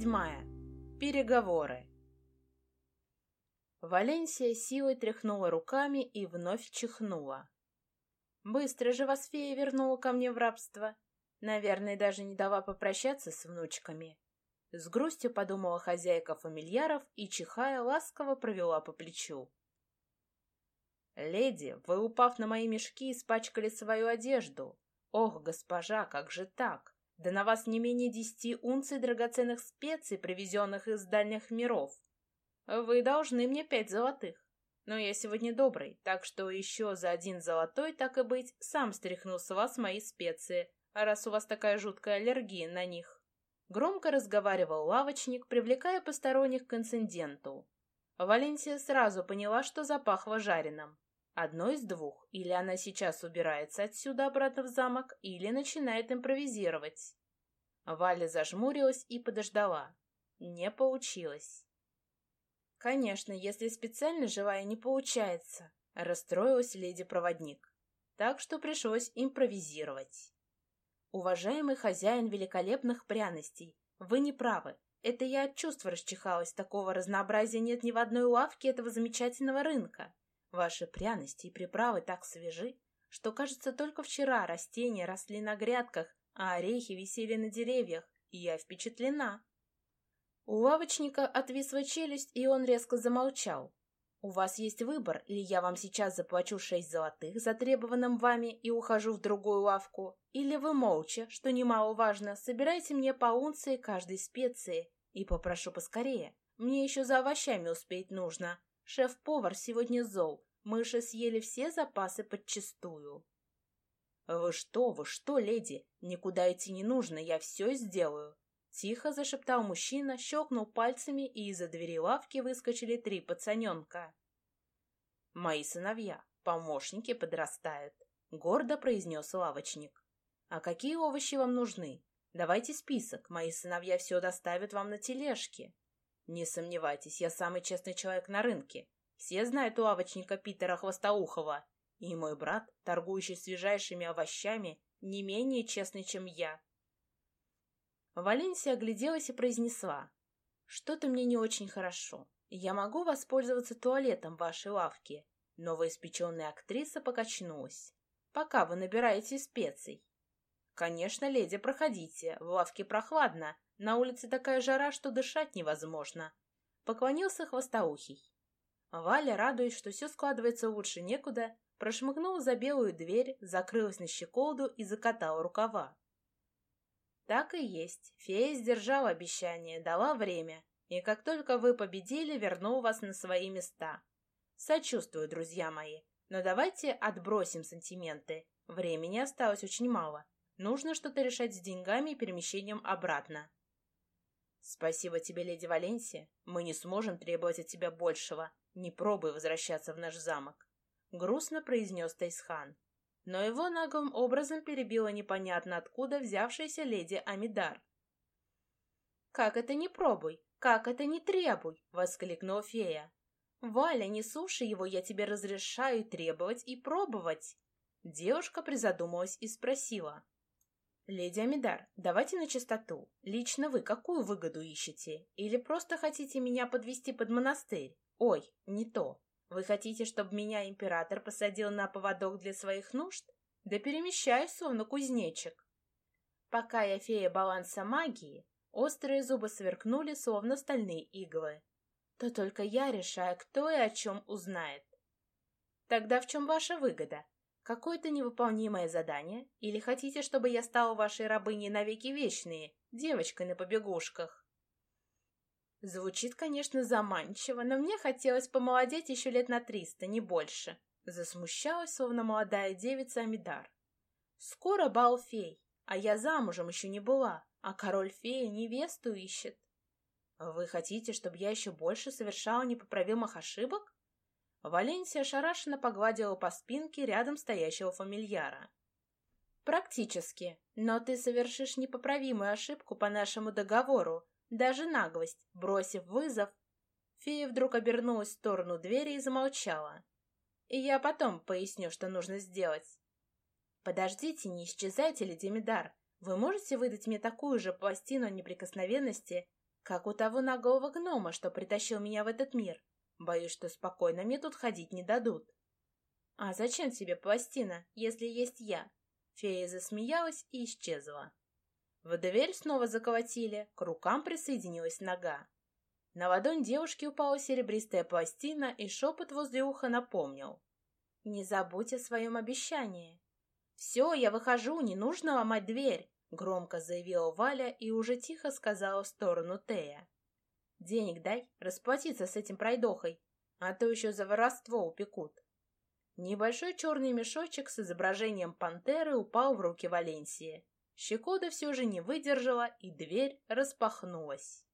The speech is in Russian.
седьмая. Переговоры. Валенсия силой тряхнула руками и вновь чихнула. Быстро же вас фея вернула ко мне в рабство. Наверное, даже не дала попрощаться с внучками. С грустью подумала хозяйка фамильяров и, чихая, ласково провела по плечу. «Леди, вы, упав на мои мешки, испачкали свою одежду. Ох, госпожа, как же так? Да на вас не менее десяти унций драгоценных специй, привезенных из дальних миров. Вы должны мне пять золотых. Но я сегодня добрый, так что еще за один золотой, так и быть, сам стряхну с вас мои специи, раз у вас такая жуткая аллергия на них. Громко разговаривал лавочник, привлекая посторонних к инциденту. Валенсия сразу поняла, что запахло жареным. Одно из двух. Или она сейчас убирается отсюда обратно в замок, или начинает импровизировать. Валя зажмурилась и подождала. Не получилось. Конечно, если специально живая не получается, расстроилась леди-проводник. Так что пришлось импровизировать. Уважаемый хозяин великолепных пряностей, вы не правы. Это я от чувства расчихалась. Такого разнообразия нет ни в одной лавке этого замечательного рынка. Ваши пряности и приправы так свежи, что, кажется, только вчера растения росли на грядках, а орехи висели на деревьях, и я впечатлена. У лавочника отвисла челюсть, и он резко замолчал. «У вас есть выбор, или я вам сейчас заплачу шесть золотых, затребованным вами, и ухожу в другую лавку, или вы молча, что немаловажно, собирайте мне по унции каждой специи, и попрошу поскорее, мне еще за овощами успеть нужно, Шеф-повар сегодня зол. Мыши съели все запасы подчистую. «Вы что, вы что, леди? Никуда идти не нужно, я все сделаю!» Тихо зашептал мужчина, щелкнул пальцами, и из-за двери лавки выскочили три пацаненка. «Мои сыновья, помощники подрастают», — гордо произнес лавочник. «А какие овощи вам нужны? Давайте список, мои сыновья все доставят вам на тележке». Не сомневайтесь, я самый честный человек на рынке. Все знают лавочника Питера Хвостоухова. И мой брат, торгующий свежайшими овощами, не менее честный, чем я. Валенсия огляделась и произнесла. «Что-то мне не очень хорошо. Я могу воспользоваться туалетом вашей лавке?» Новоиспеченная актриса покачнулась. «Пока вы набираете специй». «Конечно, леди, проходите. В лавке прохладно, на улице такая жара, что дышать невозможно. Поклонился хвостоухий. Валя, радуясь, что все складывается лучше некуда, прошмыгнула за белую дверь, закрылась на щеколду и закатала рукава. Так и есть. Фея сдержала обещание, дала время. И как только вы победили, вернул вас на свои места. Сочувствую, друзья мои. Но давайте отбросим сантименты. Времени осталось очень мало. Нужно что-то решать с деньгами и перемещением обратно. «Спасибо тебе, леди Валенсия. Мы не сможем требовать от тебя большего. Не пробуй возвращаться в наш замок», — грустно произнес Тайсхан. Но его наглым образом перебила непонятно откуда взявшаяся леди Амидар. «Как это не пробуй? Как это не требуй?» — воскликнула фея. «Валя, не суши его, я тебе разрешаю требовать и пробовать!» Девушка призадумалась и спросила. «Леди Амидар, давайте на чистоту. Лично вы какую выгоду ищете? Или просто хотите меня подвести под монастырь? Ой, не то. Вы хотите, чтобы меня император посадил на поводок для своих нужд? Да перемещаюсь, словно кузнечик». Пока я фея баланса магии, острые зубы сверкнули, словно стальные иглы. То только я решаю, кто и о чем узнает. Тогда в чем ваша выгода? Какое-то невыполнимое задание? Или хотите, чтобы я стала вашей рабыней навеки вечные, девочкой на побегушках? Звучит, конечно, заманчиво, но мне хотелось помолодеть еще лет на триста, не больше. Засмущалась, словно молодая девица Амидар. Скоро бал фей, а я замужем еще не была, а король феи невесту ищет. Вы хотите, чтобы я еще больше совершала непоправимых ошибок? Валенсия шарашенно погладила по спинке рядом стоящего фамильяра. «Практически. Но ты совершишь непоправимую ошибку по нашему договору, даже наглость, бросив вызов». Фея вдруг обернулась в сторону двери и замолчала. «И я потом поясню, что нужно сделать». «Подождите, не исчезайте, леди Медар. Вы можете выдать мне такую же пластину неприкосновенности, Как у того наглого гнома, что притащил меня в этот мир. Боюсь, что спокойно мне тут ходить не дадут. А зачем тебе пластина, если есть я? Фея засмеялась и исчезла. В дверь снова заколотили, к рукам присоединилась нога. На ладонь девушки упала серебристая пластина, и шепот возле уха напомнил. «Не забудь о своем обещании». «Все, я выхожу, не нужно ломать дверь», — громко заявила Валя и уже тихо сказала в сторону Тея. «Денег дай, расплатиться с этим пройдохой, а то еще за воровство упекут». Небольшой черный мешочек с изображением пантеры упал в руки Валенсии. Щекода все же не выдержала, и дверь распахнулась.